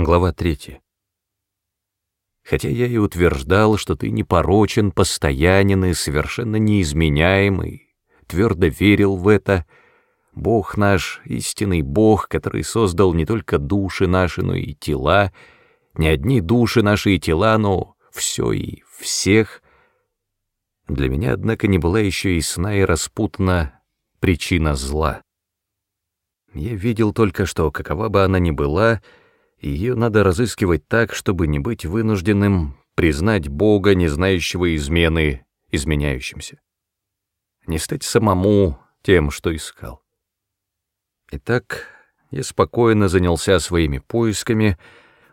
Глава 3. Хотя я и утверждал, что ты непорочен, постоянен и совершенно неизменяемый, твердо верил в это, Бог наш, истинный Бог, который создал не только души наши, но и тела, не одни души наши и тела, но все и всех. Для меня, однако, не была еще ясна и распутна причина зла. Я видел только, что, какова бы она ни была, — ее надо разыскивать так, чтобы не быть вынужденным признать Бога, не знающего измены, изменяющимся. Не стать самому тем, что искал. Итак, я спокойно занялся своими поисками,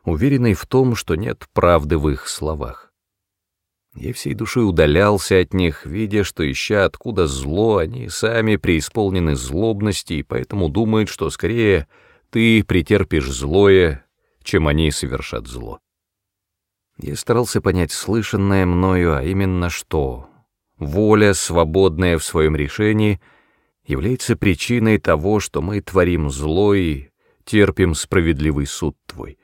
уверенный в том, что нет правды в их словах. Я всей души удалялся от них, видя, что, ища откуда зло, они сами преисполнены злобности и поэтому думают, что скорее ты претерпишь злое, чем они совершат зло. Я старался понять слышанное мною, а именно что воля, свободная в своем решении, является причиной того, что мы творим зло и терпим справедливый суд Твой.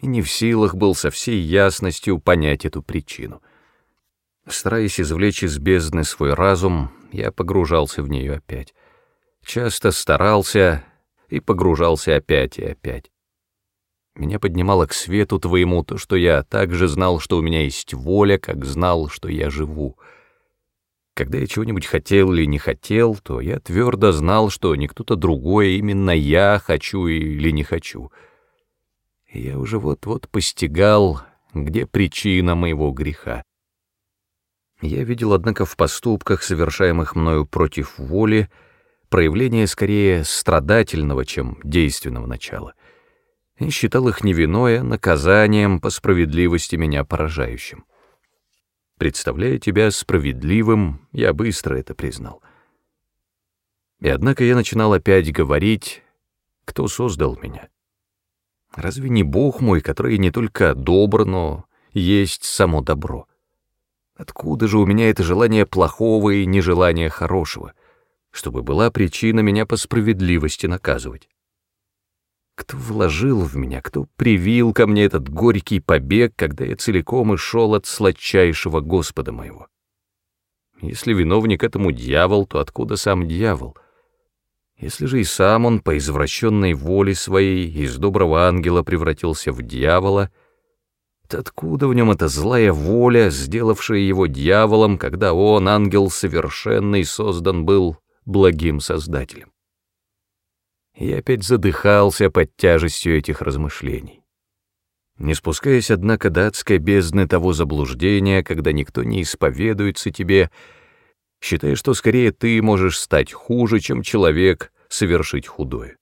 И не в силах был со всей ясностью понять эту причину. Стараясь извлечь из бездны свой разум, я погружался в нее опять. Часто старался и погружался опять и опять. Меня поднимало к свету твоему то, что я также знал, что у меня есть воля, как знал, что я живу. Когда я чего-нибудь хотел или не хотел, то я твердо знал, что не кто-то другой, именно я хочу или не хочу. И я уже вот-вот постигал, где причина моего греха. Я видел, однако, в поступках, совершаемых мною против воли, проявление скорее страдательного, чем действенного начала — и считал их невиное наказанием по справедливости меня поражающим. Представляя тебя справедливым, я быстро это признал. И однако я начинал опять говорить, кто создал меня. Разве не Бог мой, который не только добр, но есть само добро? Откуда же у меня это желание плохого и нежелание хорошего, чтобы была причина меня по справедливости наказывать? Кто вложил в меня, кто привил ко мне этот горький побег, когда я целиком и шел от сладчайшего Господа моего? Если виновник этому дьявол, то откуда сам дьявол? Если же и сам он по извращенной воле своей из доброго ангела превратился в дьявола, то откуда в нем эта злая воля, сделавшая его дьяволом, когда он, ангел совершенный, создан был благим создателем? Я опять задыхался под тяжестью этих размышлений. Не спускаясь, однако, до адской бездны того заблуждения, когда никто не исповедуется тебе, считая, что скорее ты можешь стать хуже, чем человек совершить худое.